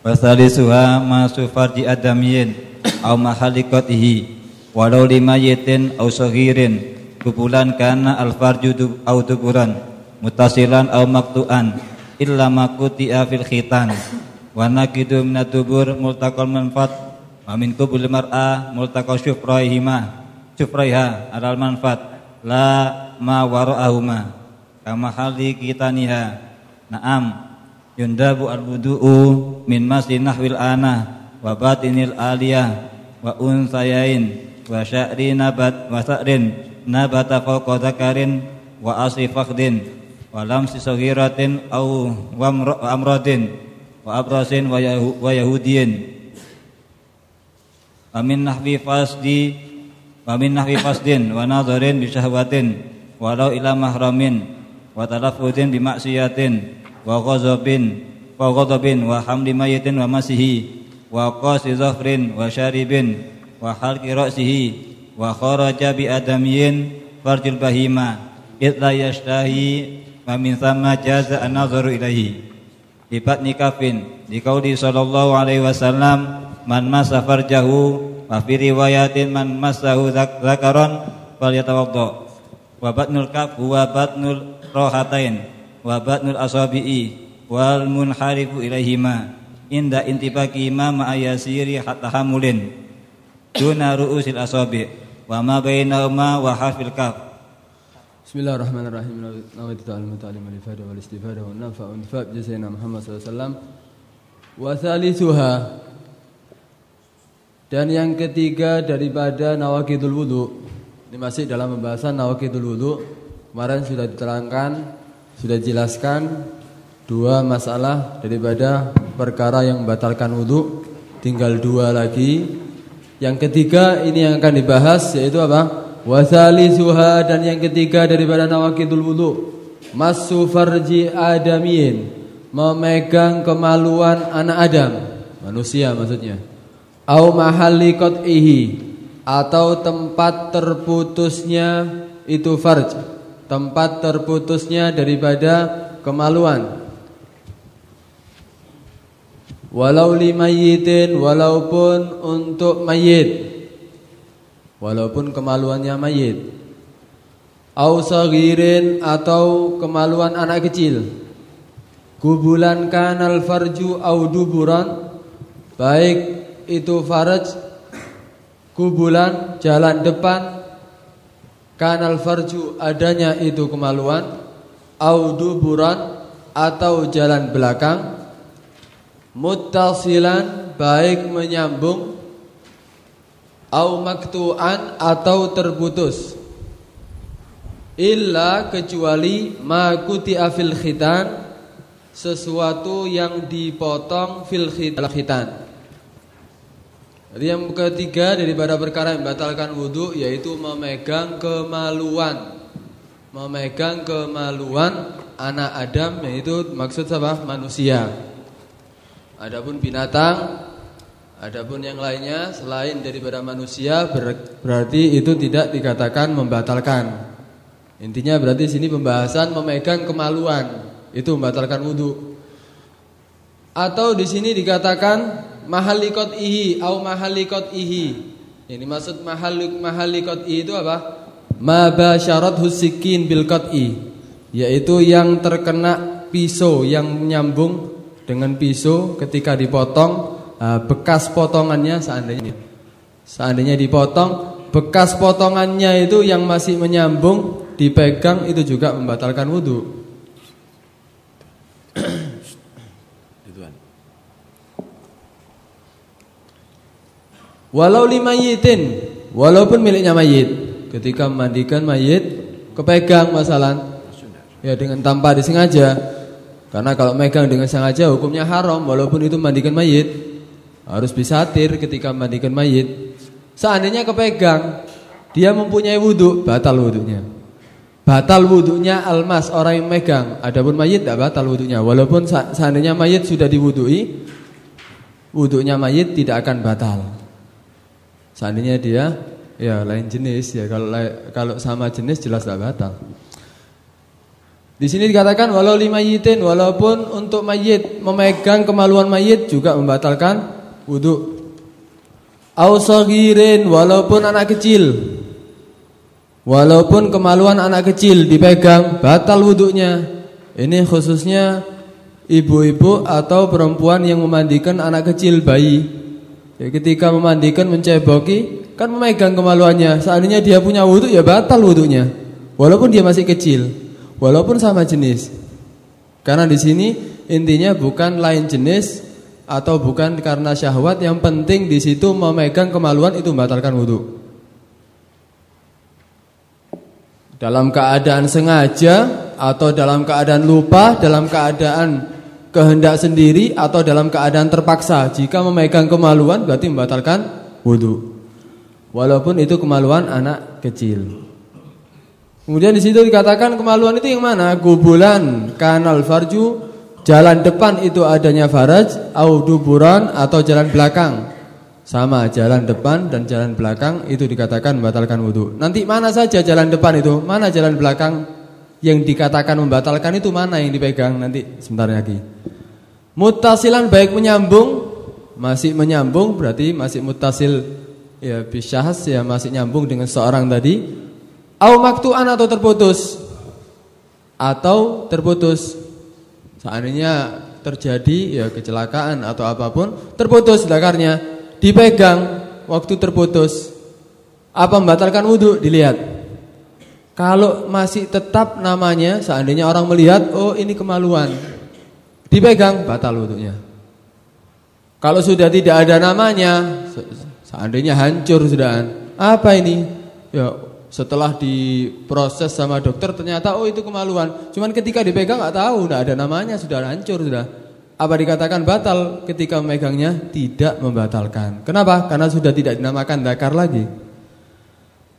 Wasalisuha masu farji adamiyin Au mahalikotihi Walau lima yitin au sohirin Kubulan kana alfarju au tuburan Mutasilan au maktuan Illa makutia fil khitan. Wa nakidu minatubur multakal manfat Wa min kubul mar'a multakal syufraihima Syufraiha alal manfat La ma wara'ahuma Kama hali kitaniha. Naam yundabu al-wudu'u min masjid nahwil ana wa batinil aliyah wa unsayain wa sya'ri nabat wa sa'rin nabata fawqa dzakarin wa asri fakhdin wa lamsi saghiratin au wa amradin wa abrasin wa yahudiyin. Wa min nahwi fasdi wa min nahwi fasdin wa nadharin bi syahwatin walau ila mahramin wa talaffuzin bi maksiatin wa ghadabin wa ghadabin wa hamdi mayitin wa masihi wa qasi zafrin wa syaribin wa halqi ra'sihi wa kharaja bi adamiyin farjil bahima idla yashtahi wa min thamma jaza an-nazaru ilaihi di batni kafin di qauli sallallahu alaihi wasallam man masa farjahu wa fi riwayatin man masahu zakaron falyatawadda wa batnul kaf wa batnul rohatain wa batnul asabi'i wal munharifu ilaihima inda intibaki ma ma'ayasiri hatta hamulin duna ru'usil asabi wa ma bainahuma wa harfil kaf Bismillahirrahmanirrahim. Nawaitu ta'alim ta'alim al-ifada wal istifada wa nafa wa nifab jazaina Muhammad sallallahu alaihi wasallam. Wa thalithuha dan yang ketiga daripada nawakidul wudu. Ini masih dalam pembahasan nawakidul wudu. Kemarin sudah diterangkan sudah jelaskan dua masalah daripada perkara yang membatalkan wudhu tinggal dua lagi. Yang ketiga ini yang akan dibahas yaitu apa? Wasali suha dan yang ketiga daripada nawakidul wudhu masu farji adamiin memegang kemaluan anak Adam. Manusia maksudnya. Au mahalli qat'ihi. Atau tempat terputusnya itu farj tempat terputusnya daripada kemaluan. Walau limayitin walaupun untuk mayit. Walaupun kemaluannya mayit. Au sagirin atau kemaluan anak kecil. Kubulan kanal farju au duburan baik itu faraj kubulan jalan depan kanal farju adanya itu kemaluan au duburan atau jalan belakang. Muttasilan baik menyambung. Au maktu'an atau terputus. Illa kecuali ma kuti'a fil khitan sesuatu yang dipotong fil khitan jadi yang ketiga daripada perkara yang membatalkan wudhu yaitu memegang kemaluan. Memegang kemaluan anak Adam yaitu maksud apa? Manusia. Adapun binatang, adapun yang lainnya selain daripada manusia berarti itu tidak dikatakan membatalkan. Intinya berarti sini pembahasan memegang kemaluan itu membatalkan wudhu. Atau di sini dikatakan mahalikot ihi au mahalikot ihi. Ini maksud mahalik mahalikot ihi itu apa? Ma basyarat husikin bil qat'i, yaitu yang terkena pisau yang menyambung dengan pisau ketika dipotong bekas potongannya seandainya seandainya dipotong bekas potongannya itu yang masih menyambung dipegang itu juga membatalkan wudhu Walau lima yitin, walaupun miliknya mayit, ketika memandikan mayit, kepegang masalah, ya dengan tanpa disengaja, karena kalau megang dengan sengaja hukumnya haram, walaupun itu mandikan mayit, harus bisatir ketika mandikan mayit. Seandainya kepegang, dia mempunyai wudhu, batal wudhunya. Batal wudhunya almas orang yang megang. Adapun mayit tidak batal wudhunya. Walaupun seandainya mayit sudah diwudhui, wudhunya mayit tidak akan batal. Seandainya dia ya lain jenis ya kalau kalau sama jenis jelas tidak batal. Di sini dikatakan walau lima yitin walaupun untuk mayit memegang kemaluan mayit juga membatalkan wudhu. Ausagirin walaupun anak kecil. Walaupun kemaluan anak kecil dipegang batal wudhunya. Ini khususnya ibu-ibu atau perempuan yang memandikan anak kecil bayi. Ya, ketika memandikan menceboki kan memegang kemaluannya. Seandainya dia punya wudhu ya batal wudhunya. Walaupun dia masih kecil walaupun sama jenis. Karena di sini intinya bukan lain jenis atau bukan karena syahwat, yang penting di situ memegang kemaluan itu membatalkan wudhu. Dalam keadaan sengaja atau dalam keadaan lupa, dalam keadaan kehendak sendiri atau dalam keadaan terpaksa, jika memegang kemaluan berarti membatalkan wudhu. Walaupun itu kemaluan anak kecil. Kemudian di situ dikatakan kemaluan itu yang mana? Gubulan, kanal farju, jalan depan itu adanya faraj, au duburan atau jalan belakang. Sama jalan depan dan jalan belakang itu dikatakan membatalkan wudhu. Nanti mana saja jalan depan itu, mana jalan belakang yang dikatakan membatalkan itu mana yang dipegang? Nanti sebentar lagi. Mutasilan baik menyambung, masih menyambung berarti masih mutasil ya bisyahas ya masih nyambung dengan seorang tadi. Au maktuan atau terputus? Atau terputus? Seandainya terjadi ya kecelakaan atau apa pun Terputus dakarnya Dipegang waktu terputus. Apa membatalkan wudhu? Dilihat Kalau masih tetap namanya Seandainya orang melihat Oh ini kemaluan Dipegang batal wudhunya Kalau sudah tidak ada namanya Seandainya hancur sudah Apa ini Ya setelah diproses sama dokter ternyata oh itu kemaluan. Cuman ketika dipegang nggak tahu, nggak ada namanya, sudah hancur sudah. Apa dikatakan batal ketika memegangnya? Tidak membatalkan. Kenapa? Karena sudah tidak dinamakan dakar lagi.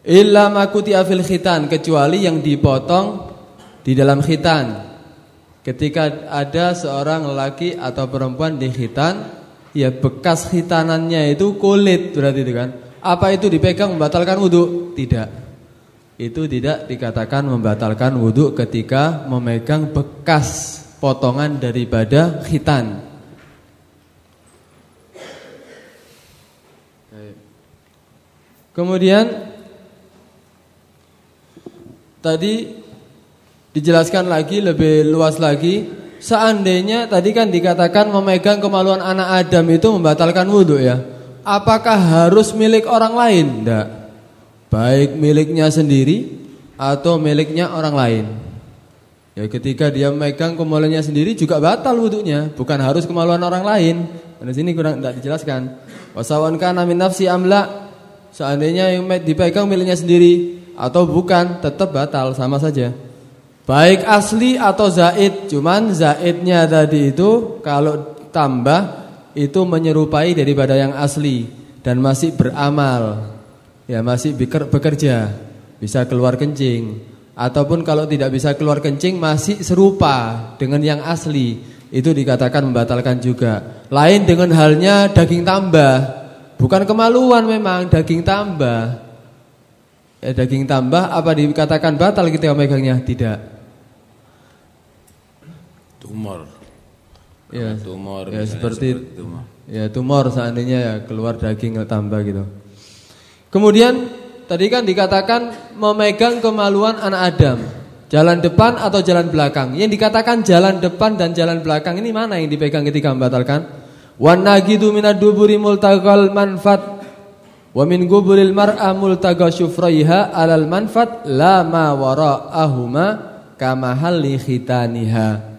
Illa makuti afil khitan kecuali yang dipotong di dalam khitan. Ketika ada seorang lelaki atau perempuan di khitan, ya bekas khitanannya itu kulit berarti itu kan. Apa itu dipegang membatalkan wudhu? Tidak itu tidak dikatakan membatalkan wudhu ketika memegang bekas potongan daripada khitan. Kemudian tadi dijelaskan lagi lebih luas lagi. Seandainya tadi kan dikatakan memegang kemaluan anak Adam itu membatalkan wudhu ya. Apakah harus milik orang lain? Tidak baik miliknya sendiri atau miliknya orang lain. Ya ketika dia memegang kemaluannya sendiri juga batal wudhunya, bukan harus kemaluan orang lain. Di sini kurang tidak dijelaskan. Wasawan kana min nafsi amla. Seandainya yang dipegang miliknya sendiri atau bukan, tetap batal sama saja. Baik asli atau zaid, cuman zaidnya tadi itu kalau tambah itu menyerupai daripada yang asli dan masih beramal ya masih bekerja, bisa keluar kencing ataupun kalau tidak bisa keluar kencing masih serupa dengan yang asli, itu dikatakan membatalkan juga. Lain dengan halnya daging tambah. Bukan kemaluan memang daging tambah. Ya, daging tambah apa dikatakan batal ketika megangnya? Tidak. Tumor. Ya, tumor. Ya seperti, seperti tumor. Ya tumor seandainya ya keluar daging tambah gitu. Kemudian tadi kan dikatakan memegang kemaluan anak Adam. Jalan depan atau jalan belakang. Yang dikatakan jalan depan dan jalan belakang ini mana yang dipegang ketika membatalkan? Wan nagidu minad duburi multagal manfat wa min guburil mar'a multaga syufraiha alal manfat la ma wara'ahuma kama halli khitaniha.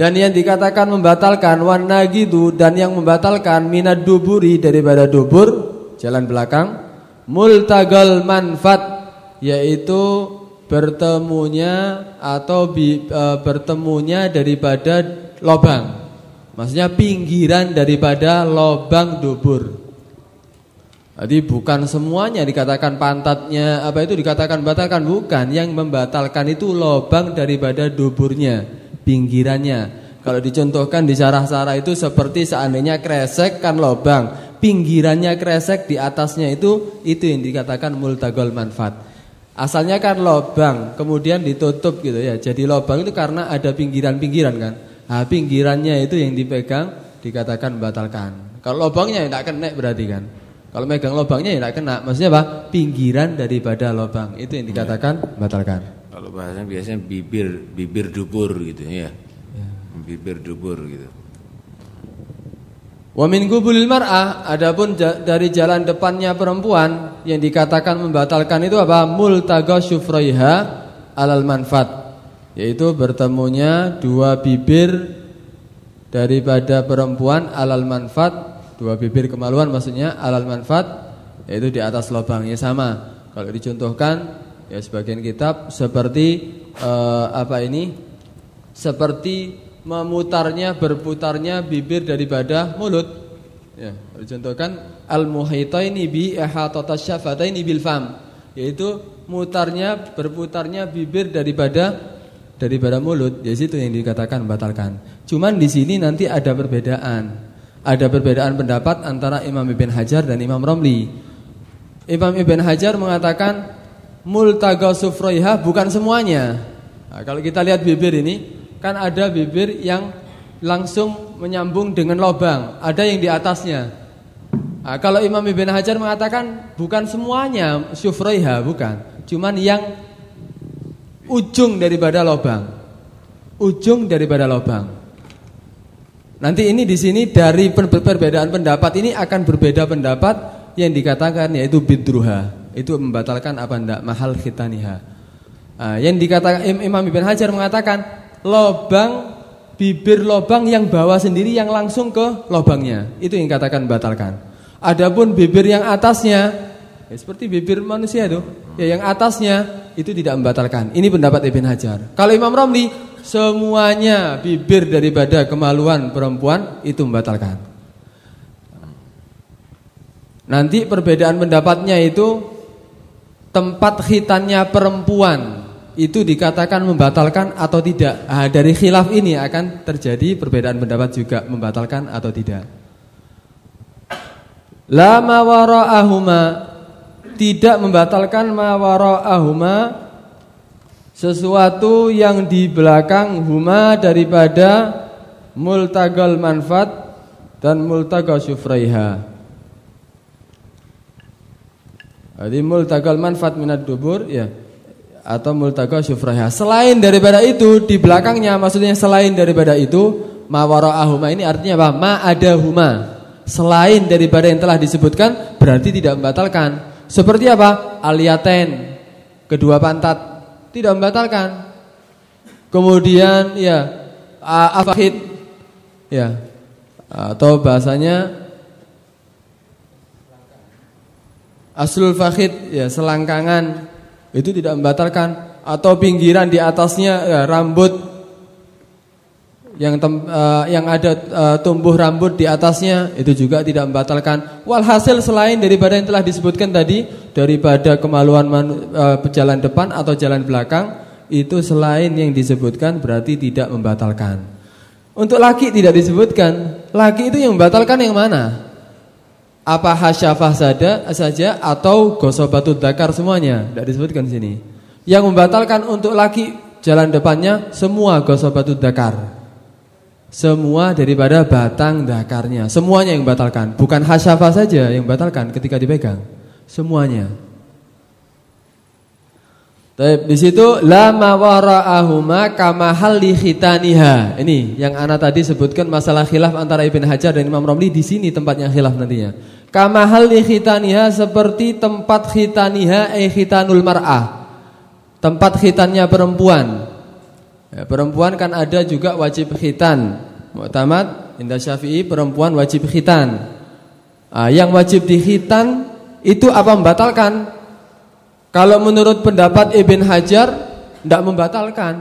Dan yang dikatakan membatalkan wan nagidu dan yang membatalkan minad duburi daripada dubur jalan belakang multagal manfat yaitu bertemunya atau bi, e, bertemunya daripada lobang maksudnya pinggiran daripada lobang dubur jadi bukan semuanya dikatakan pantatnya apa itu dikatakan batalkan bukan yang membatalkan itu lobang daripada duburnya pinggirannya kalau dicontohkan di sarah-sarah itu seperti seandainya kresek kan lobang pinggirannya kresek di atasnya itu itu yang dikatakan multagol manfaat. Asalnya kan lobang, kemudian ditutup gitu ya. Jadi lobang itu karena ada pinggiran-pinggiran kan. Nah, pinggirannya itu yang dipegang dikatakan batalkan. Kalau lobangnya tidak kena berarti kan. Kalau megang lobangnya ya tidak kena. Maksudnya apa? Pinggiran daripada lobang itu yang dikatakan batalkan. Kalau bahasanya biasanya bibir bibir dubur gitu ya. ya. Bibir dubur gitu. Wa min qubulil mar'ah adapun dari jalan depannya perempuan yang dikatakan membatalkan itu apa? Multaga syufraiha alal manfat yaitu bertemunya dua bibir daripada perempuan alal manfat dua bibir kemaluan maksudnya alal manfat yaitu di atas lubangnya sama. Kalau dicontohkan ya sebagian kitab seperti eh, apa ini? Seperti memutarnya berputarnya bibir daripada mulut. Ya, contohkan al-muhitaini bi ihatatas syafataini bil fam, yaitu mutarnya berputarnya bibir daripada daripada mulut. Jadi itu yang dikatakan batalkan. Cuman di sini nanti ada perbedaan. Ada perbedaan pendapat antara Imam Ibn Hajar dan Imam Romli. Imam Ibn Hajar mengatakan multaga sufraiha bukan semuanya. Nah, kalau kita lihat bibir ini kan ada bibir yang langsung menyambung dengan lobang, ada yang di atasnya. Nah, kalau Imam Ibn Hajar mengatakan bukan semuanya syufraiha, bukan. Cuman yang ujung daripada lobang. Ujung daripada lobang. Nanti ini di sini dari perbedaan pendapat ini akan berbeda pendapat yang dikatakan yaitu bidruha. Itu membatalkan apa ndak mahal khitaniha. Nah, yang dikatakan Imam Ibn Hajar mengatakan lobang bibir lobang yang bawah sendiri yang langsung ke lobangnya. Itu yang katakan batalkan. Adapun bibir yang atasnya ya seperti bibir manusia itu, ya yang atasnya itu tidak membatalkan. Ini pendapat Ibn Hajar. Kalau Imam Romli semuanya bibir daripada kemaluan perempuan itu membatalkan. Nanti perbedaan pendapatnya itu tempat khitannya perempuan itu dikatakan membatalkan atau tidak. Nah, dari khilaf ini akan terjadi perbedaan pendapat juga membatalkan atau tidak. La mawara'ahuma tidak membatalkan mawara'ahuma sesuatu yang di belakang huma daripada multagal manfaat dan multagal syufraiha. Jadi multagal manfaat minat dubur ya atau multaqa syufrahha. Selain daripada itu di belakangnya maksudnya selain daripada itu mawara'ahuma ini artinya apa? Ma ada huma. Selain daripada yang telah disebutkan berarti tidak membatalkan. Seperti apa? Aliaten kedua pantat tidak membatalkan. Kemudian ya afahid ya atau bahasanya aslul fakhid ya selangkangan itu tidak membatalkan atau pinggiran di atasnya ya, rambut yang tem, uh, yang ada uh, tumbuh rambut di atasnya itu juga tidak membatalkan. Walhasil selain daripada yang telah disebutkan tadi daripada kemaluan manu, uh, jalan depan atau jalan belakang itu selain yang disebutkan berarti tidak membatalkan. Untuk laki tidak disebutkan. Laki itu yang membatalkan yang mana? apa hasyafah saja saja atau gosobatu dakar semuanya tidak disebutkan di sini. Yang membatalkan untuk laki jalan depannya semua gosobatu dakar. Semua daripada batang dakarnya, semuanya yang batalkan, bukan hasyafah saja yang batalkan ketika dipegang. Semuanya. Di situ lama wara'ahuma kama halli khitaniha. Ini yang ana tadi sebutkan masalah khilaf antara Ibn Hajar dan Imam Romli di sini tempatnya khilaf nantinya. Kama hal khitaniha seperti tempat khitaniha eh khitanul mar'ah. Tempat khitannya perempuan. Ya, perempuan kan ada juga wajib khitan. Mu'tamad Indah Syafi'i perempuan wajib khitan. Ah, yang wajib dikhitan itu apa membatalkan? Kalau menurut pendapat Ibn Hajar tidak membatalkan.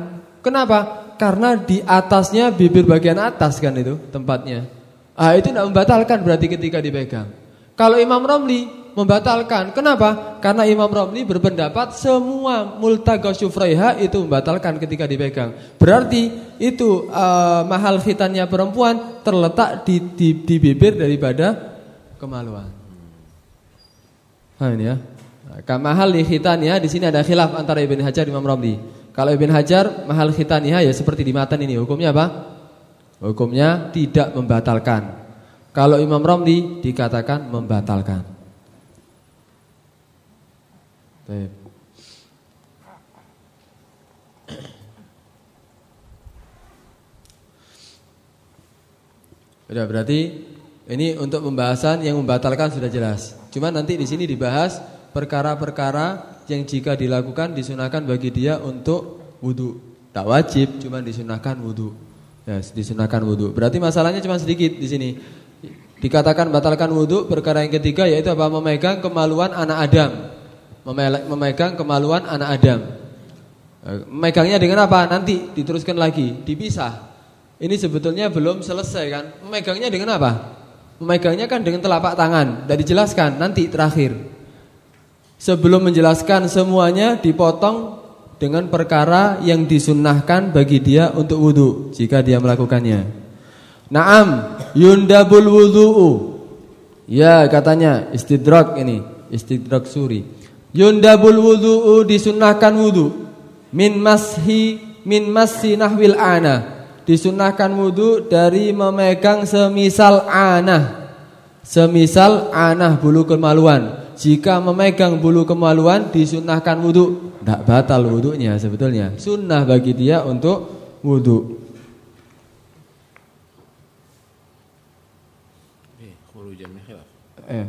Kenapa? Karena di atasnya bibir bagian atas kan itu tempatnya. Ah itu tidak membatalkan berarti ketika dipegang. Kalau Imam Romli membatalkan. Kenapa? Karena Imam Romli berpendapat semua multaga syufraiha itu membatalkan ketika dipegang. Berarti itu uh, mahal khitannya perempuan terletak di, di, di bibir daripada kemaluan. Nah ini ya. Kamahal li khitaniha di sini ada khilaf antara Ibn Hajar dan Imam Romli. Kalau Ibn Hajar mahal khitaniha ya seperti di matan ini hukumnya apa? Hukumnya tidak membatalkan. Kalau Imam Romli dikatakan membatalkan. Sudah berarti ini untuk pembahasan yang membatalkan sudah jelas. Cuma nanti di sini dibahas perkara-perkara yang jika dilakukan disunahkan bagi dia untuk wudhu. Tak wajib, cuma disunahkan wudhu. Ya, disunahkan wudhu. Berarti masalahnya cuma sedikit di sini. Dikatakan batalkan wudhu. Perkara yang ketiga yaitu apa? Memegang kemaluan anak Adam. Memegang kemaluan anak Adam. Eh, memegangnya dengan apa? Nanti diteruskan lagi, dipisah. Ini sebetulnya belum selesai kan? Memegangnya dengan apa? Memegangnya kan dengan telapak tangan. Tidak dijelaskan nanti terakhir. Sebelum menjelaskan semuanya dipotong dengan perkara yang disunnahkan bagi dia untuk wudhu jika dia melakukannya. Naam yundabul wudhu'u. Ya katanya istidrak ini, istidrak suri. Yundabul wudhu'u disunnahkan wudhu min mashi min masi nahwil ana. Disunahkan wudhu dari memegang semisal anah Semisal anah bulu kemaluan. Jika memegang bulu kemaluan disunahkan wudhu Tidak batal wudhunya sebetulnya. Sunnah bagi dia untuk wudhu eh,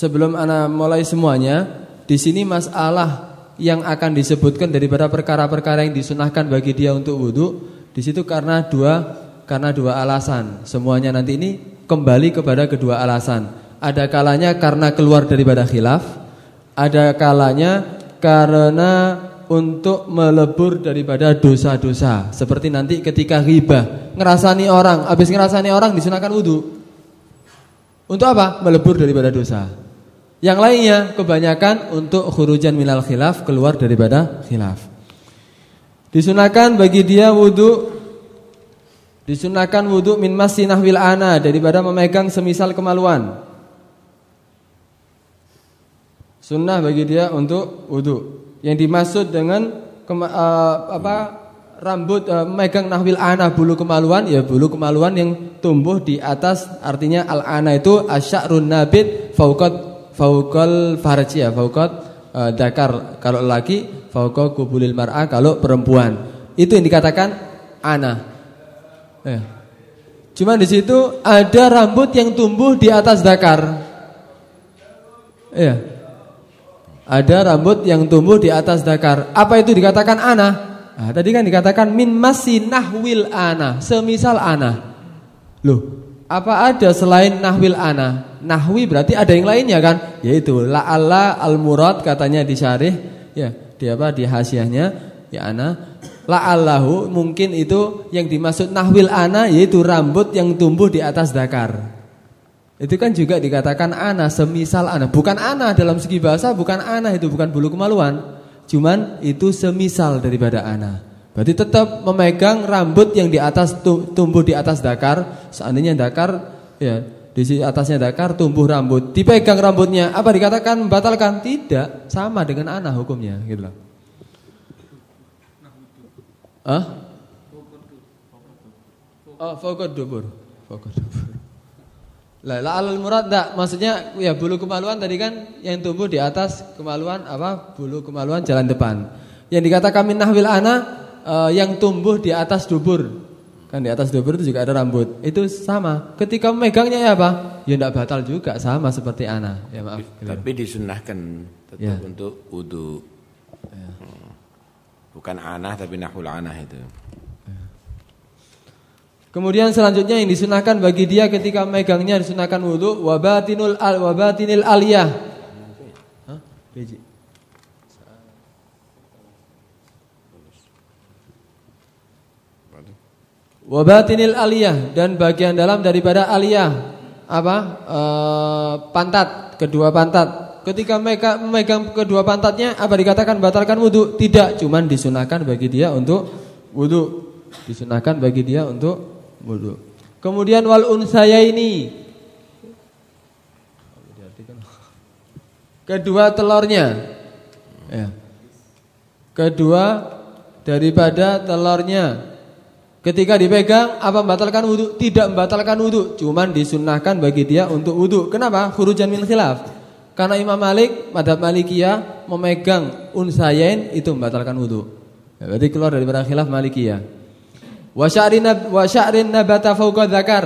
Sebelum anak mulai semuanya di sini masalah yang akan disebutkan daripada perkara-perkara yang disunahkan bagi dia untuk wudhu di situ karena dua karena dua alasan. Semuanya nanti ini kembali kepada kedua alasan. Ada kalanya karena keluar daripada khilaf, ada kalanya karena untuk melebur daripada dosa-dosa. Seperti nanti ketika ghibah, ngerasani orang, habis ngerasani orang disunahkan wudhu. Untuk apa? Melebur daripada dosa. Yang lainnya kebanyakan untuk khurujan minal khilaf, keluar daripada khilaf. Disunahkan bagi dia wudhu Disunahkan wudhu min masinah wil ana Daripada memegang semisal kemaluan Sunnah bagi dia untuk wudhu Yang dimaksud dengan kema, uh, apa rambut uh, memegang nahwil ana bulu kemaluan ya bulu kemaluan yang tumbuh di atas artinya al ana itu asyarun nabit fauqat fauqal farji ya fauqat uh, dakar kalau laki fauqa kubulil mar'ah kalau perempuan. Itu yang dikatakan ana. Eh. Cuma di situ ada rambut yang tumbuh di atas dakar. Iya. Ada rambut yang tumbuh di atas dakar. Apa itu dikatakan ana? Nah, tadi kan dikatakan min masih nahwil ana, semisal ana. Loh, apa ada selain nahwil ana? Nahwi berarti ada yang lainnya kan? Yaitu la Allah al murad katanya di syarih, ya di apa di hasiahnya ya ana la'allahu mungkin itu yang dimaksud nahwil ana yaitu rambut yang tumbuh di atas dakar. Itu kan juga dikatakan ana semisal ana, bukan ana dalam segi bahasa bukan ana itu bukan bulu kemaluan. Cuman itu semisal daripada ana. Berarti tetap memegang rambut yang di atas tumbuh di atas dakar, seandainya dakar ya di atasnya dakar tumbuh rambut, dipegang rambutnya, apa dikatakan membatalkan? Tidak, sama dengan anak hukumnya, gitu loh. Ah? Oh, fokus dubur. Fokus dubur. Lah, la al murad enggak, maksudnya ya bulu kemaluan tadi kan yang tumbuh di atas kemaluan apa? Bulu kemaluan jalan depan. Yang dikatakan min nahwil ana uh, yang tumbuh di atas dubur. Kan di atas dubur itu juga ada rambut. Itu sama. Ketika memegangnya ya apa? Ya tidak batal juga, sama seperti ana. Ya maaf. Tapi disunahkan tetap ya. untuk wudhu. Ya. Bukan anah tapi nahul anah itu. Kemudian selanjutnya yang disunahkan bagi dia ketika megangnya disunahkan wudhu wabatinul al wabatinil aliyah. Hah? Wabatinil aliyah dan bagian dalam daripada aliyah apa e, pantat kedua pantat. Ketika mereka memegang kedua pantatnya apa dikatakan batalkan wudhu? Tidak, cuman disunahkan bagi dia untuk wudhu. Disunahkan bagi dia untuk wudhu. Kemudian wal unsaya ini Kedua telurnya. Ya. Kedua daripada telurnya. Ketika dipegang apa membatalkan wudhu? Tidak membatalkan wudhu, cuman disunahkan bagi dia untuk wudhu. Kenapa? Khurujan min khilaf. Karena Imam Malik, madhab Malikiyah memegang unsayain itu membatalkan wudhu. Ya, berarti keluar dari khilaf Malikiyah. Wa sya'rin nabata fawqa dzakar.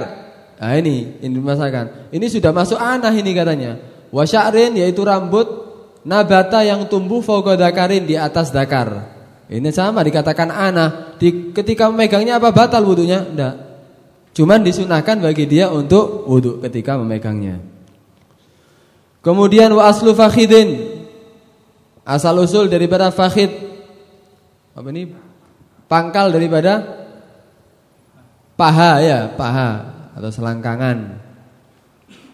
Nah ini ini dimasakan. Ini sudah masuk anah ini katanya. Wa sya'rin yaitu rambut nabata yang tumbuh fawqa dzakarin di atas dakar. Ini sama dikatakan anah. Di, ketika memegangnya apa batal wudhunya? Tidak. Cuman disunahkan bagi dia untuk wudhu ketika memegangnya. Kemudian wa aslu fakhidin. Asal usul daripada fakhid. Apa ini? Pangkal daripada paha ya, paha atau selangkangan.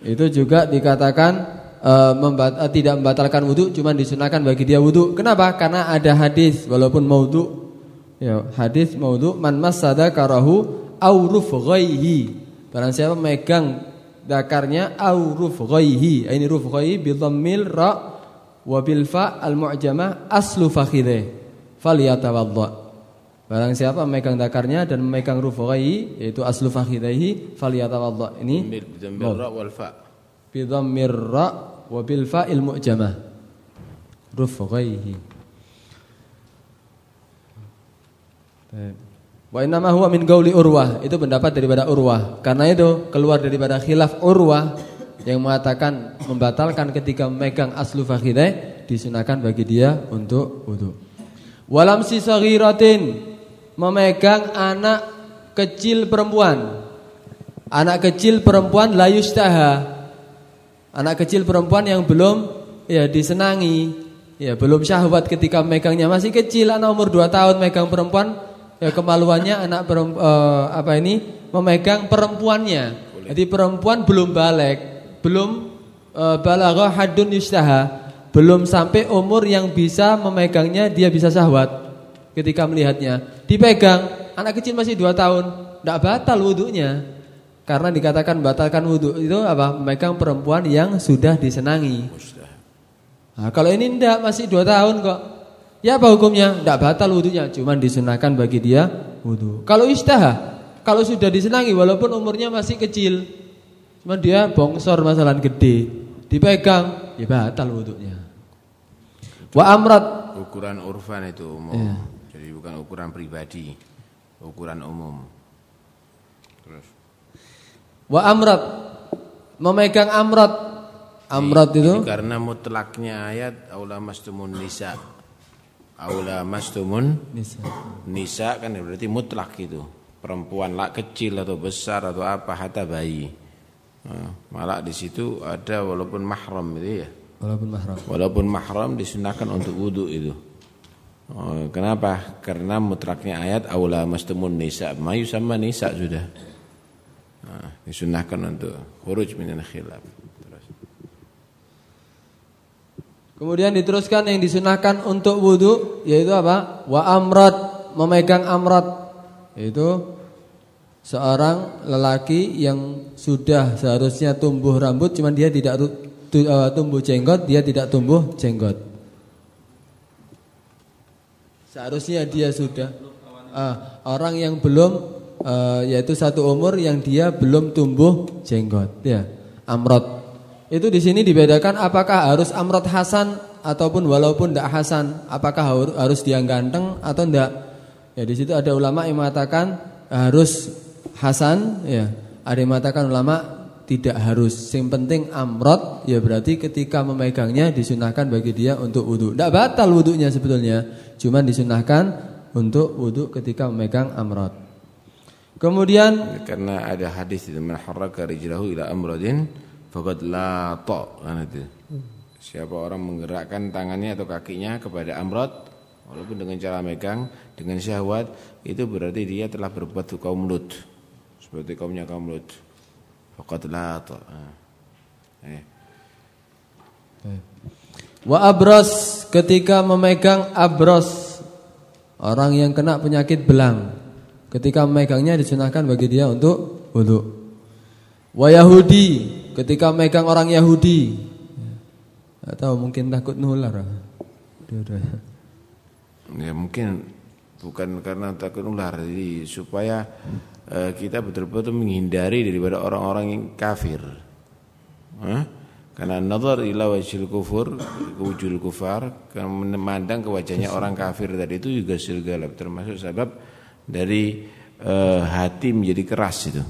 Itu juga dikatakan membat uh, tidak membatalkan wudhu, cuma disunahkan bagi dia wudhu. Kenapa? Karena ada hadis walaupun maudhu. Ya, hadis maudhu man masada karahu auruf ghaihi. Barang siapa megang dakarnya auruf ghaihi. Ini ruf ghaihi bi dhammil ra wa bil fa al mu'jamah aslu fakhidhi. Falyatawadda. Barang siapa memegang dakarnya dan memegang ruf ghaihi yaitu aslu fakhidhi falyatawadda. Ini ra wal fa bi dhammir ra wa bil fa'il mu'jamah. Rufghaihi Wa inna ma huwa min gauli Urwah. Itu pendapat daripada Urwah. Karena itu keluar daripada khilaf Urwah yang mengatakan membatalkan ketika memegang aslu fakhidai disunahkan bagi dia untuk wudu. Walam si memegang anak kecil perempuan. Anak kecil perempuan la yustaha Anak kecil perempuan yang belum ya disenangi, ya belum syahwat ketika megangnya masih kecil, anak umur 2 tahun megang perempuan, ya kemaluannya anak perempuan, uh, apa ini memegang perempuannya. Jadi perempuan belum balik, belum uh, balaghah hadun yustaha, belum sampai umur yang bisa memegangnya dia bisa syahwat ketika melihatnya. Dipegang, anak kecil masih 2 tahun, tidak batal wudhunya. Karena dikatakan batalkan wudhu itu apa? Memegang perempuan yang sudah disenangi. Nah, kalau ini tidak masih dua tahun kok. Ya apa hukumnya? Tidak batal wudhunya, cuma disunahkan bagi dia wudhu. Kalau istaha, kalau sudah disenangi walaupun umurnya masih kecil, cuma dia bongsor masalah gede, dipegang, ya batal wudhunya. Wa amrat ukuran urfan itu umum. Ya. Jadi bukan ukuran pribadi, ukuran umum. Terus Wa amrat memegang amrat. Amrat itu karena mutlaknya ayat aula mastumun nisa. Aula mastumun nisa. Nisa kan berarti mutlak itu. Perempuan lak kecil atau besar atau apa hatta bayi. Nah, malah di situ ada walaupun mahram itu ya. Walaupun mahram. Walaupun mahram disunahkan untuk wudhu itu. Oh, kenapa? Karena mutlaknya ayat aula mastumun nisa. Mayu sama nisa sudah. Nah, disunahkan untuk khuruj minal khilaf. Kemudian diteruskan yang disunahkan untuk wudhu yaitu apa? Wa amrat memegang amrat yaitu seorang lelaki yang sudah seharusnya tumbuh rambut cuman dia tidak uh, tumbuh jenggot, dia tidak tumbuh jenggot. Seharusnya dia sudah uh, orang yang belum uh, yaitu satu umur yang dia belum tumbuh jenggot ya amrot itu di sini dibedakan apakah harus amrot hasan ataupun walaupun tidak hasan apakah harus dia ganteng atau tidak ya di situ ada ulama yang mengatakan harus hasan ya. Ada yang mengatakan ulama tidak harus. Yang penting amrot ya berarti ketika memegangnya disunahkan bagi dia untuk wudhu tidak batal wudhunya sebetulnya cuman disunahkan untuk wudhu ketika memegang amrot Kemudian karena ada hadis itu man harraka rijlahu ila amradin faqad la ta kan itu. Siapa orang menggerakkan tangannya atau kakinya kepada amrad walaupun dengan cara megang dengan syahwat itu berarti dia telah berbuat kaum Lut. Seperti kaumnya kaum Lut. Faqad la ta. Eh. Wa abros ketika memegang abros orang yang kena penyakit belang Ketika memegangnya disunahkan bagi dia untuk wudhu. Wa Yahudi ketika memegang orang Yahudi. Tahu mungkin takut nular. Ya mungkin bukan karena takut nular, jadi supaya uh, kita betul-betul menghindari daripada orang-orang yang kafir. Hah? Karena nazar ila wajhil kufur, wujul kufar, memandang ke wajahnya orang kafir tadi itu juga silgalab termasuk sebab dari uh, hati menjadi keras itu.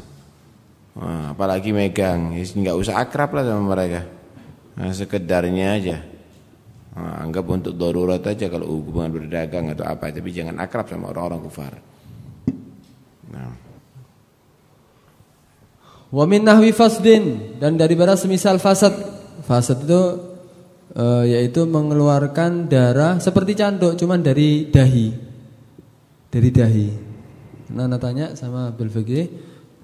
Nah, apalagi megang, ya, nggak usah akrab lah sama mereka. Nah, sekedarnya aja. Nah, anggap untuk darurat aja kalau hubungan berdagang atau apa, tapi jangan akrab sama orang-orang kufar. Nah. Wa min nahwi fasdin dan daripada semisal fasad. Fasad itu e, yaitu mengeluarkan darah seperti canduk cuman dari dahi. Dari dahi. Nah, tanya sama Abdul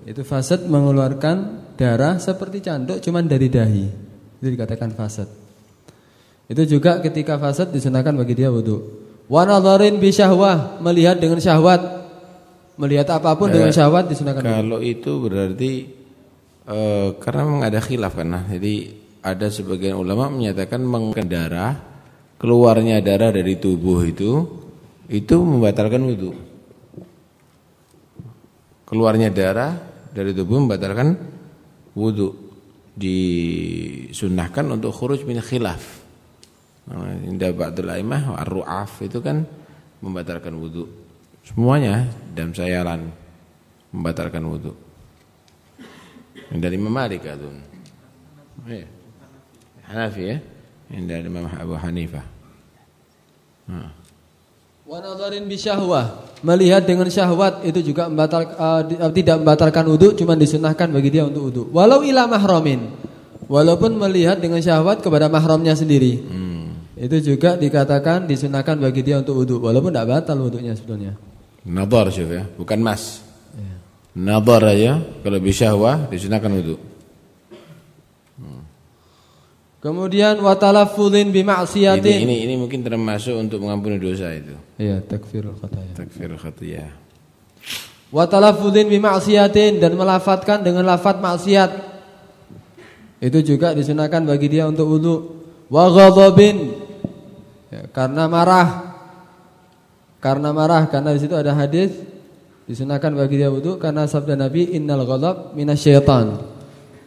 itu fasad mengeluarkan darah seperti canduk cuman dari dahi. Itu dikatakan fasad. Itu juga ketika fasad disunahkan bagi dia wudhu. Wa nadharin bi syahwah, melihat dengan syahwat. Melihat apa pun dengan eh, syahwat disunahkan. Kalau itu berarti e, karena memang ada khilaf kan. Nah, jadi ada sebagian ulama menyatakan mengeluarkan darah, keluarnya darah dari tubuh itu itu membatalkan wudhu. Keluarnya darah dari tubuh membatalkan wudhu disunahkan untuk khuruj min khilaf. Indah ba'dul aimah ar-ru'af itu kan membatalkan wudhu semuanya dalam sayalan membatalkan wudhu dari Imam Malik adun ya. Hanafi ya? Dari Imam Abu Hanifah. Nah. Wa nadharin bi syahwah melihat dengan syahwat itu juga membatal, uh, tidak membatalkan wudhu, cuma disunahkan bagi dia untuk wudhu. Walau ila mahromin, walaupun melihat dengan syahwat kepada mahramnya sendiri, hmm. itu juga dikatakan disunahkan bagi dia untuk wudhu, walaupun tidak batal wudhunya sebetulnya. Nadar ya, bukan mas. Ya. Nadar aja, kalau bisyahwah disunahkan wudhu. Kemudian watalaffuzin bima'siyatin. Ini, ini ini mungkin termasuk untuk mengampuni dosa itu. Iya, takfirul khataya. Takfirul khataya. Watalaffuzin bima'siyatin dan melafatkan dengan lafaz maksiat. Itu juga disunahkan bagi dia untuk wudu. Wa ghadabin. Ya, karena marah. Karena marah karena di situ ada hadis disunahkan bagi dia wudu karena sabda Nabi innal ghadab minasyaitan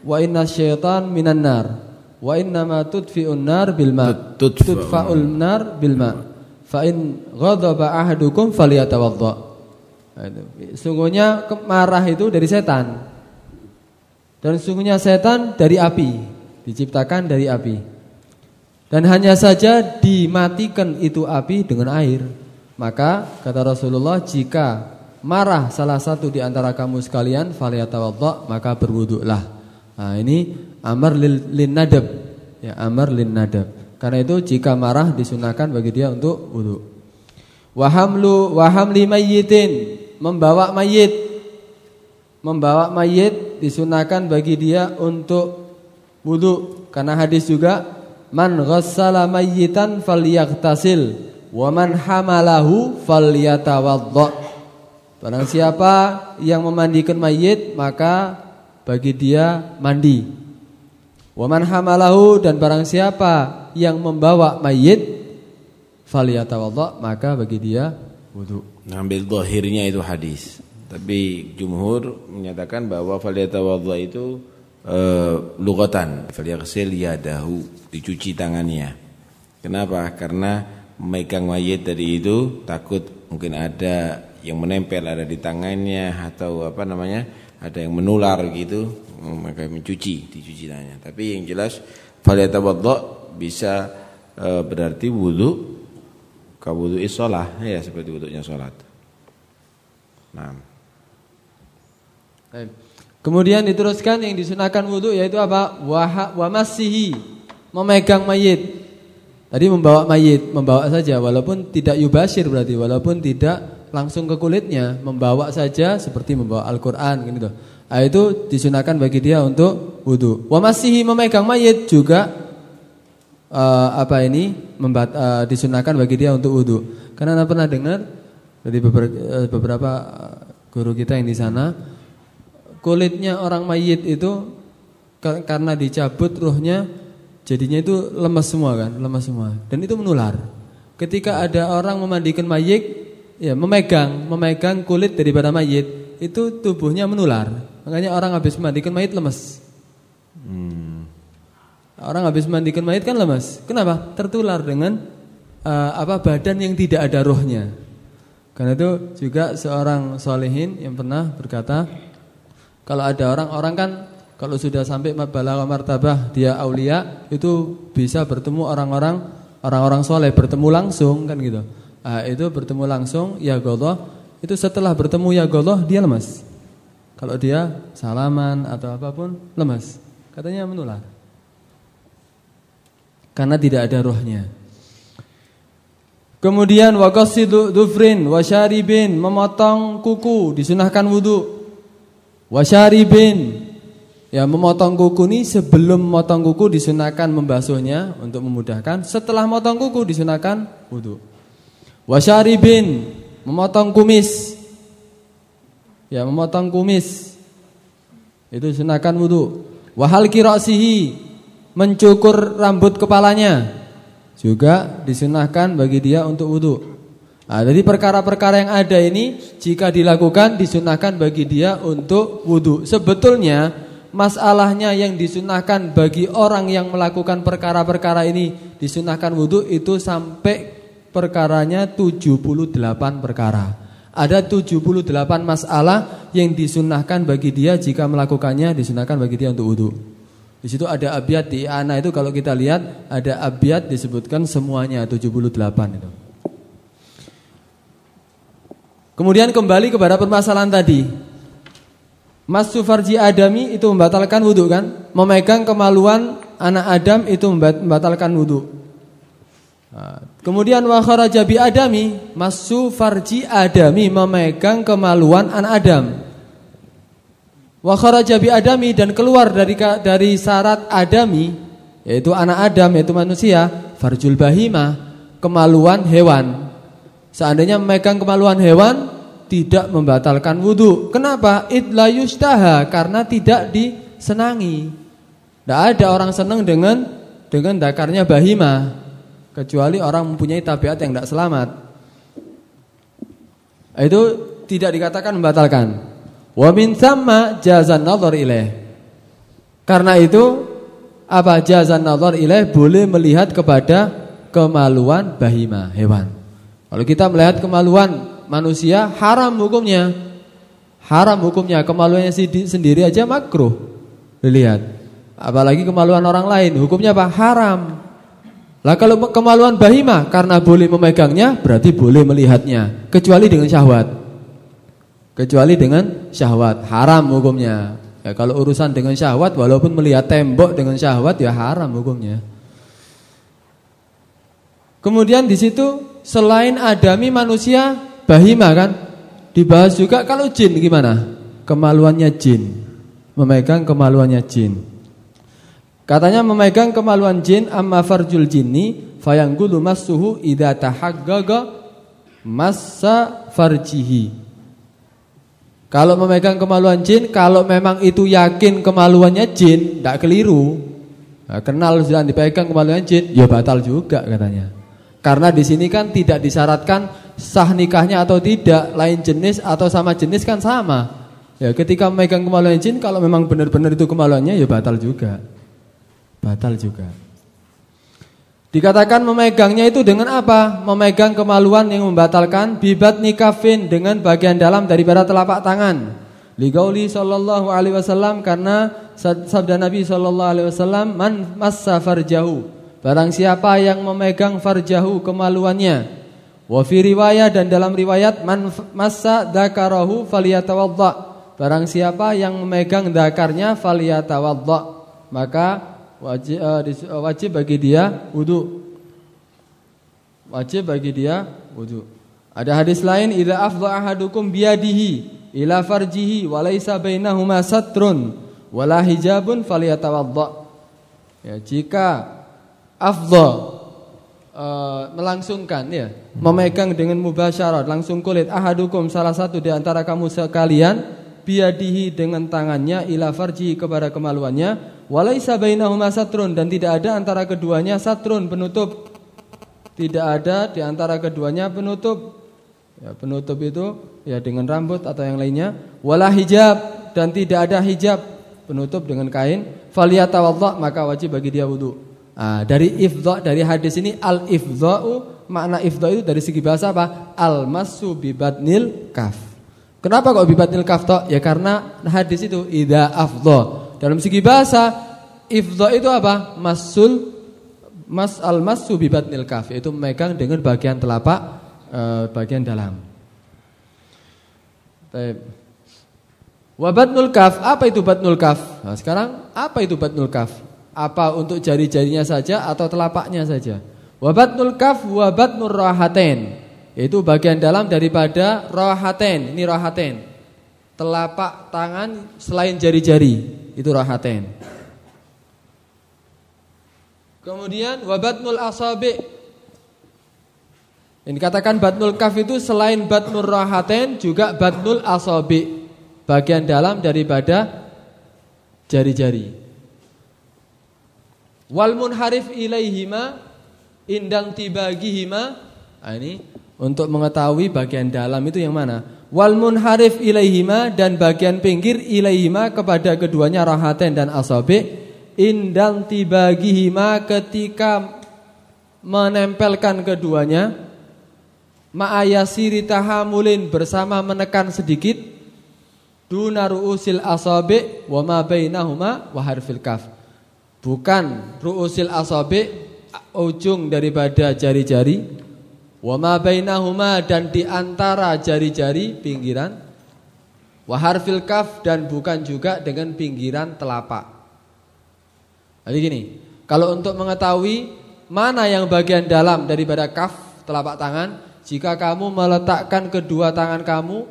wa inna syaitan minan nar. Wa inna ma tudfi'un nar bil ma. Tudfa'ul nar bil ma. Fa in ghadaba ahadukum falyatawadda. Sungguhnya marah itu dari setan. Dan sungguhnya setan dari api, diciptakan dari api. Dan hanya saja dimatikan itu api dengan air. Maka kata Rasulullah jika marah salah satu di antara kamu sekalian falyatawadda maka berwuduklah. Nah, ini amar lin nadab. Ya amar lin nadab. Karena itu jika marah disunahkan bagi dia untuk wudu. Wahamlu wahamli mayyitin. Membawa mayit. Membawa mayit disunahkan bagi dia untuk wudu. Karena hadis juga man ghassala mayyitan falyaghtasil wa man hamalahu falyatawadda Barang siapa yang memandikan mayit maka bagi dia mandi Waman hamalahu dan barang siapa yang membawa mayit falyatawadda maka bagi dia wudu. Ngambil zahirnya itu hadis. Tapi jumhur menyatakan bahwa falyatawadda itu uh, lugatan falyaghsil yadahu dicuci tangannya. Kenapa? Karena memegang mayit tadi itu takut mungkin ada yang menempel ada di tangannya atau apa namanya ada yang menular gitu maka mencuci dicuci tangannya. Tapi yang jelas falyatawadda bisa e, berarti wudu ka wudu shalah ya seperti wudunya salat nah Kemudian diteruskan yang disunahkan wudu yaitu apa? Wa wa masihi. Memegang mayit. Tadi membawa mayit, membawa saja walaupun tidak yubashir berarti walaupun tidak langsung ke kulitnya, membawa saja seperti membawa Al-Qur'an gitu. Nah, itu disunahkan bagi dia untuk wudhu. Wa masihi memegang mayit juga uh, apa ini uh, disunahkan bagi dia untuk wudhu. Karena anda pernah dengar dari beberapa, uh, beberapa guru kita yang di sana kulitnya orang mayit itu karena dicabut ruhnya jadinya itu lemas semua kan, lemas semua. Dan itu menular. Ketika ada orang memandikan mayit, ya memegang, memegang kulit daripada mayit, itu tubuhnya menular. Makanya orang habis memandikan mayit lemas. Hmm. Orang habis memandikan mayit kan lemas. Kenapa? Tertular dengan uh, apa badan yang tidak ada rohnya. Karena itu juga seorang solehin yang pernah berkata, kalau ada orang, orang kan kalau sudah sampai balagha martabah dia aulia itu bisa bertemu orang-orang orang-orang soleh bertemu langsung kan gitu. Nah, itu bertemu langsung ya Allah itu setelah bertemu ya Allah dia lemas. Kalau dia salaman atau apa pun lemas. Katanya menular. Karena tidak ada rohnya. Kemudian waqasidu dufrin wasyaribin memotong kuku disunahkan wudu. Wasyaribin Ya memotong kuku ini sebelum memotong kuku disunahkan membasuhnya untuk memudahkan. Setelah memotong kuku disunahkan wudhu. Wasyaribin memotong kumis. Ya memotong kumis itu sunahkan wudhu. Wahal kirasihi mencukur rambut kepalanya juga disunahkan bagi dia untuk wudhu. Nah, jadi perkara-perkara yang ada ini jika dilakukan disunahkan bagi dia untuk wudhu. Sebetulnya masalahnya yang disunahkan bagi orang yang melakukan perkara-perkara ini disunahkan wudhu itu sampai perkaranya 78 perkara. Ada 78 masalah yang disunahkan bagi dia jika melakukannya disunahkan bagi dia untuk wudhu. Di situ ada abiat di ana itu kalau kita lihat ada abiat disebutkan semuanya 78 itu. Kemudian kembali kepada permasalahan tadi. Masu farji adami itu membatalkan wudhu kan Memegang kemaluan anak Adam itu membatalkan wudhu nah, Kemudian wa kharaja bi adami Masu farji adami Memegang kemaluan anak Adam Wa kharaja bi adami Dan keluar dari dari syarat adami Yaitu anak Adam Yaitu manusia Farjul bahima Kemaluan hewan Seandainya memegang kemaluan hewan tidak membatalkan wudhu. Kenapa? Idla yustaha karena tidak disenangi. Tidak ada orang senang dengan dengan dakarnya bahima kecuali orang mempunyai tabiat yang tidak selamat. Itu tidak dikatakan membatalkan. Wa min thamma jazan nazar ilaih. Karena itu apa jazan nazar ilaih boleh melihat kepada kemaluan bahima hewan. Kalau kita melihat kemaluan manusia haram hukumnya. Haram hukumnya, kemaluannya sendiri aja makruh. Dilihat. Apalagi kemaluan orang lain, hukumnya apa? Haram. Lah kalau kemaluan bahima karena boleh memegangnya berarti boleh melihatnya kecuali dengan syahwat. Kecuali dengan syahwat, haram hukumnya. Ya, kalau urusan dengan syahwat walaupun melihat tembok dengan syahwat ya haram hukumnya. Kemudian di situ selain adami manusia bahima kan dibahas juga kalau jin gimana kemaluannya jin memegang kemaluannya jin katanya memegang kemaluan jin amma farjul jinni fayanggulu massuhu idza tahaqqaqa massa farjihi kalau memegang kemaluan jin kalau memang itu yakin kemaluannya jin tidak keliru nah, kenal sudah dipegang kemaluan jin ya batal juga katanya karena di sini kan tidak disyaratkan sah nikahnya atau tidak, lain jenis atau sama jenis kan sama. Ya, ketika memegang kemaluan jin kalau memang benar-benar itu kemaluannya ya batal juga. Batal juga. Dikatakan memegangnya itu dengan apa? Memegang kemaluan yang membatalkan bibat nikafin dengan bagian dalam daripada telapak tangan. Ligauli sallallahu alaihi wasallam karena sabda Nabi sallallahu alaihi wasallam man massa farjahu. Barang siapa yang memegang farjahu kemaluannya Wa fi riwayat dan dalam riwayat man massa dzakarahu falyatawadda. Barang siapa yang memegang dakarnya falyatawadda, maka wajib uh, wajib bagi dia wudu. Wajib bagi dia wudu. Ada hadis lain idza afdha ahadukum biyadihi ila farjihi wa laisa bainahuma satrun wala hijabun falyatawadda. Ya, jika afdha uh, melangsungkan ya, memegang dengan mubasyarat langsung kulit ahadukum salah satu di antara kamu sekalian biadihi dengan tangannya ila farji kepada kemaluannya walaisa bainahuma satrun dan tidak ada antara keduanya satrun penutup. Tidak ada di antara keduanya penutup. Ya, penutup itu ya dengan rambut atau yang lainnya. Wala hijab dan tidak ada hijab penutup dengan kain. Faliyatawadda maka wajib bagi dia wudu. Nah, dari ifdha dari hadis ini al ifdha'u makna ifdha itu dari segi bahasa apa? Al masu kaf. Kenapa kok bibatnil kaf toh? Ya karena hadis itu ida afdha. Dalam segi bahasa ifdha itu apa? Masul mas al masu bibatnil kaf yaitu memegang dengan bagian telapak eh, bagian dalam. Wabatnul kaf, apa itu batnul kaf? Nah, sekarang apa itu batnul kaf? Apa untuk jari-jarinya saja atau telapaknya saja? Wabatnul kaf wabatnul rohaten Itu bagian dalam daripada rohaten Ini rohaten Telapak tangan selain jari-jari Itu rohaten Kemudian wabatnul asabi. Ini katakan batnul kaf itu selain batnul rohaten Juga batnul asabi. Bagian dalam daripada jari-jari. Wal munharif ilaihima indang tibagihima. Nah ini untuk mengetahui bagian dalam itu yang mana? Wal munharif ilaihima dan bagian pinggir ilaihima kepada keduanya rahaten dan asabi indang tibagihima ketika menempelkan keduanya ma'ayasiri tahamulin bersama menekan sedikit dunaru usil asabi wa ma bainahuma wa harfil kaf. Bukan ru'usil asabi ujung daripada jari-jari wa ma bainahuma dan di antara jari-jari pinggiran wa harfil kaf dan bukan juga dengan pinggiran telapak. Jadi gini, kalau untuk mengetahui mana yang bagian dalam daripada kaf telapak tangan, jika kamu meletakkan kedua tangan kamu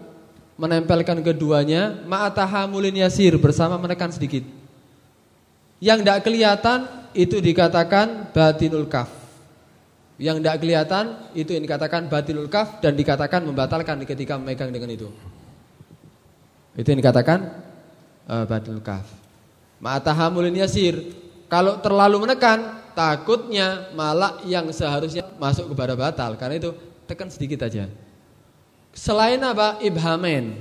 menempelkan keduanya ma'atahamulin yasir bersama menekan sedikit. Yang tidak kelihatan itu dikatakan batinul kaf. Yang tidak kelihatan itu yang dikatakan batinul kaf dan dikatakan membatalkan ketika memegang dengan itu. Itu yang dikatakan uh, batinul kaf. Ma'atahamulin yasir. Kalau terlalu menekan, takutnya malah yang seharusnya masuk kepada batal. Karena itu tekan sedikit aja. Selain apa? Ibhamen.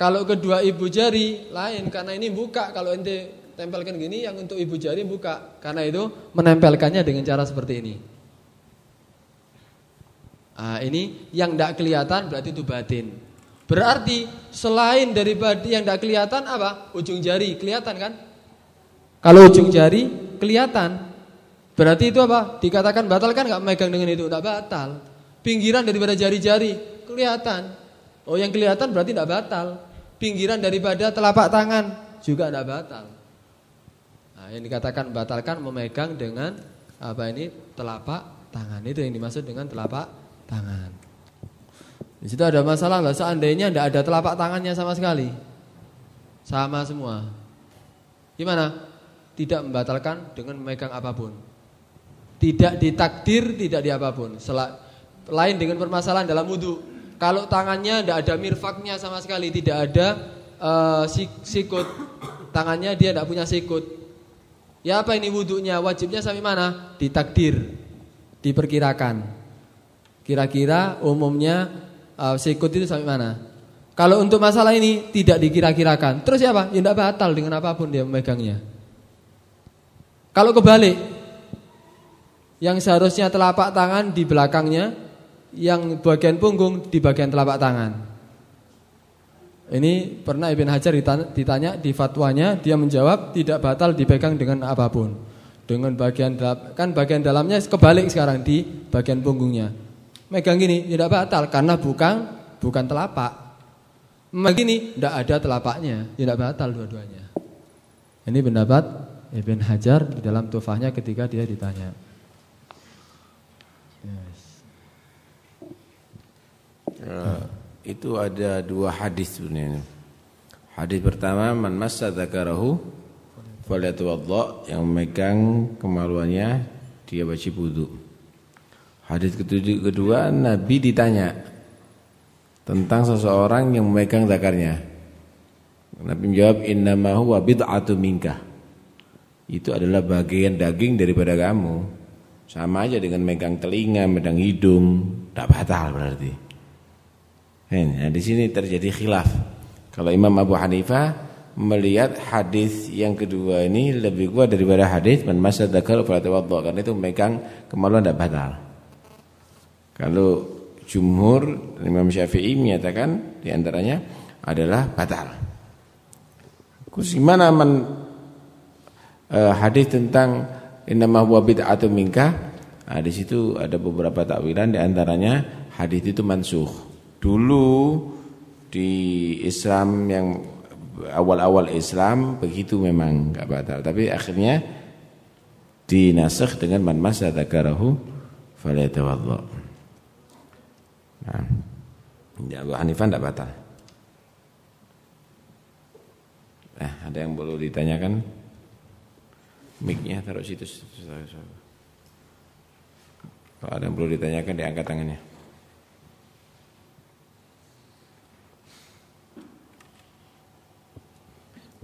Kalau kedua ibu jari lain karena ini buka kalau ente tempelkan gini yang untuk ibu jari buka karena itu menempelkannya dengan cara seperti ini. Nah, ini yang tidak kelihatan berarti itu batin. Berarti selain dari badi yang tidak kelihatan apa? Ujung jari kelihatan kan? Kalau ujung jari kelihatan, berarti itu apa? Dikatakan batal kan nggak megang dengan itu? Tidak batal. Pinggiran daripada jari-jari kelihatan. Oh yang kelihatan berarti tidak batal. Pinggiran daripada telapak tangan juga tidak batal. Nah, yang dikatakan batalkan memegang dengan apa ini telapak tangan itu yang dimaksud dengan telapak tangan. Di situ ada masalah lah seandainya tidak ada telapak tangannya sama sekali. Sama semua. Gimana? Tidak membatalkan dengan memegang apa pun. Tidak ditakdir, tidak di apa pun. Lain dengan permasalahan dalam wudhu. Kalau tangannya tidak ada mirfaknya sama sekali, tidak ada uh, sikut. Tangannya dia tidak punya sikut. Ya apa ini wudhunya? Wajibnya sampai mana? Ditakdir, diperkirakan. Kira-kira umumnya uh, sikut itu sampai mana? Kalau untuk masalah ini tidak dikira-kirakan. Terus siapa? Ya tidak batal dengan apa pun dia memegangnya. Kalau kebalik, yang seharusnya telapak tangan di belakangnya, yang bagian punggung di bagian telapak tangan. Ini pernah Ibn Hajar ditanya, di fatwanya dia menjawab tidak batal dipegang dengan apa pun. Dengan bagian kan bagian dalamnya kebalik sekarang di bagian punggungnya. Megang gini tidak batal karena bukan bukan telapak. Begini tidak ada telapaknya, tidak batal dua-duanya. Ini pendapat Ibn Hajar di dalam tufahnya ketika dia ditanya. Yes. Uh itu ada dua hadis sebenarnya. Hadis pertama man massa dzakarahu falyatawadda yang memegang kemaluannya dia wajib wudu. Hadis kedua Nabi ditanya tentang seseorang yang memegang zakarnya. Nabi menjawab innama huwa bid'atu minka. itu adalah bagian daging daripada kamu. Sama aja dengan megang telinga, megang hidung, tidak batal berarti. Nah, di sini terjadi khilaf. Kalau Imam Abu Hanifah melihat hadis yang kedua ini lebih kuat daripada hadis man masa dakal karena itu megang kemaluan tidak batal. Kalau jumhur Imam Syafi'i menyatakan di antaranya adalah batal. Kusimana man uh, hadis tentang innama huwa bid'atun minka? Nah, di situ ada beberapa takwilan di antaranya hadis itu mansuh dulu di Islam yang awal-awal Islam begitu memang enggak batal. Tapi akhirnya dinasakh dengan man masa dzakarahu falyatawadda ya Abu Hanifah enggak batal Nah, ada yang perlu ditanyakan? Mic-nya taruh situ. Kalau ada yang perlu ditanyakan diangkat tangannya.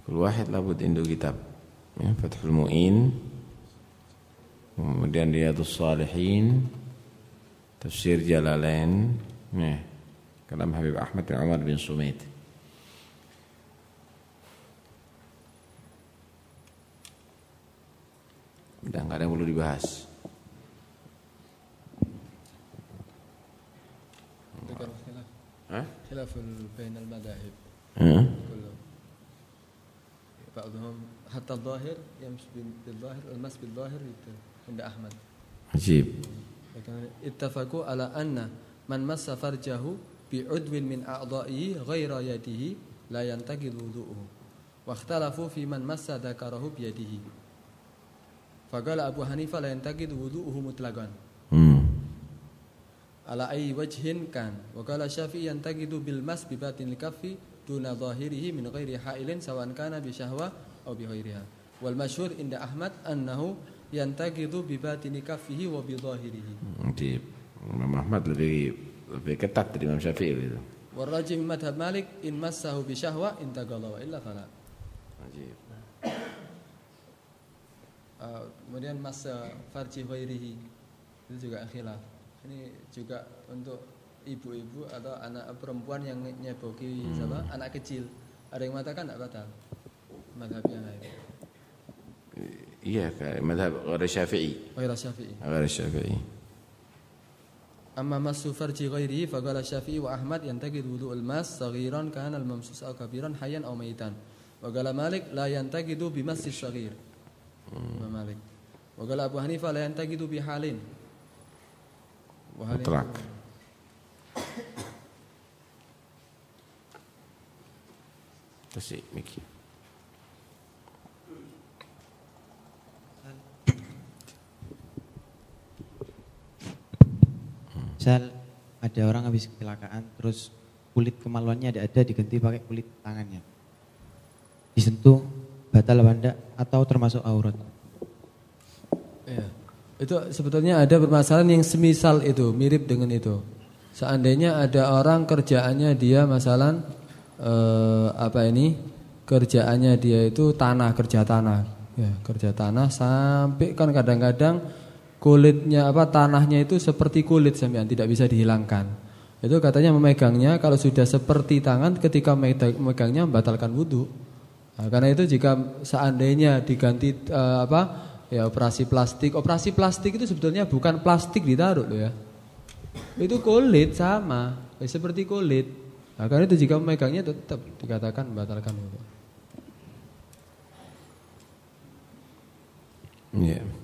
Kul wahid labud indu kitab. Ya, Fathul Mu'in. Kemudian Riyadhus Salihin. Tafsir Jalalain. Ya. Kalam Habib Ahmad bin Umar bin Sumait. Udah nggak ada yang perlu dibahas. خلاف بين المذاهب بعضهم حتى الظاهر يمشي بالظاهر المس بالظاهر عند أحمد عجيب اتفقوا على أن man massa farjahu bi udwin min a'dha'i ghaira yadihi la yantaqid wudu'uhu. Wa ikhtalafu fi man massa dhakarahu bi yadihi faqala Abu Hanifah la yantaqid wudu'uhu mutlaqan hmm. ala ayyi wajhin kan? Wa qala Syafi'i yantaqidu bil mas bi batinil kaffi duna zahirihi min ghairi ha'ilin sawan kana bi syahwa aw bi ghairiha wal masyhur inda Ahmad annahu yantaqidu bi batini kaffihi wa bi zahirihi. Hmm, Imam Ahmad lebih lebih ketat dari Imam Syafi'i itu. Warajim madhab Malik in massahu bi syahwa intaqala wa illa fala. Ajib. Uh, kemudian masa farji ghairihi itu juga khilaf. Ini juga untuk ibu-ibu atau anak perempuan yang nyeboki hmm. siapa? anak kecil. Ada yang mengatakan tidak batal. Madhabnya lain. Iya, madhab ghairi Syafi'i. Ghairi Syafi'i. Ghairi Syafi'i. Amma masu farji ghairihi faqala Syafi'i wa Ahmad yantaqid wudu'ul mas saghiran kana al-mamsus aw kabiran hayyan aw maitan. Wa qala Malik la yantaqidu bi masjid saghir. Imam Malik. Wa qala Abu Hanifah la yantaqidu bi halin. Wa halin. Mutlak. Tasik Miki. Misal ada orang habis kecelakaan terus kulit kemaluannya ada ada diganti pakai kulit tangannya. Disentuh batal apa enggak atau termasuk aurat? Ya. Itu sebetulnya ada permasalahan yang semisal itu, mirip dengan itu. Seandainya ada orang kerjaannya dia masalah eh, apa ini? Kerjaannya dia itu tanah, kerja tanah. Ya, kerja tanah sampai kan kadang-kadang kulitnya apa tanahnya itu seperti kulit sampean tidak bisa dihilangkan. Itu katanya memegangnya kalau sudah seperti tangan ketika memegangnya membatalkan wudhu. Nah, karena itu jika seandainya diganti uh, apa ya operasi plastik, operasi plastik itu sebetulnya bukan plastik ditaruh loh ya. Itu kulit sama, ya, seperti kulit. Nah, karena itu jika memegangnya tetap dikatakan membatalkan wudhu. Iya.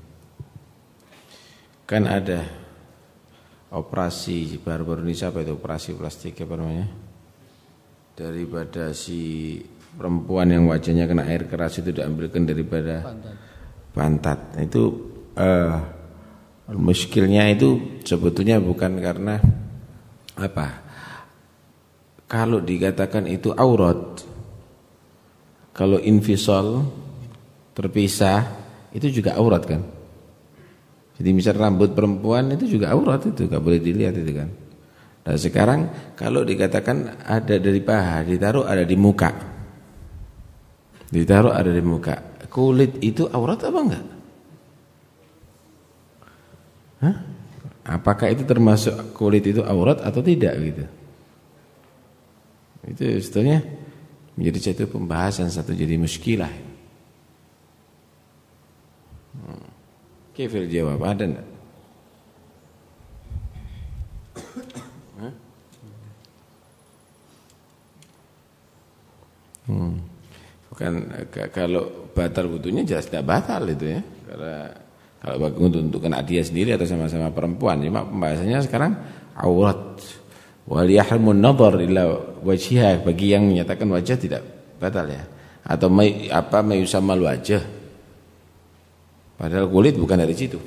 Kan ada operasi baru-baru ini siapa itu operasi plastik apa namanya? Daripada si perempuan yang wajahnya kena air keras itu diambilkan daripada pantat. pantat. Itu uh, muskilnya itu sebetulnya bukan karena apa? Kalau dikatakan itu aurat, kalau infisol terpisah itu juga aurat kan? Jadi misal rambut perempuan itu juga aurat itu, gak boleh dilihat itu kan. Nah sekarang kalau dikatakan ada dari paha, ditaruh ada di muka. Ditaruh ada di muka. kulit itu aurat apa enggak? Hah? Apakah itu termasuk kulit itu aurat atau tidak gitu? Itu sebetulnya menjadi satu pembahasan satu jadi muskilah. Kifil jawab ada enggak? Hmm. Bukan kalau batal wudhunya jelas tidak batal itu ya. Karena kalau bagi untuk, kena dia sendiri atau sama-sama perempuan, cuma pembahasannya sekarang aurat. Wal yahrumun nadhar illa wajhiha bagi yang menyatakan wajah tidak batal ya. Atau apa mayusammal wajah. Padahal kulit bukan dari situ.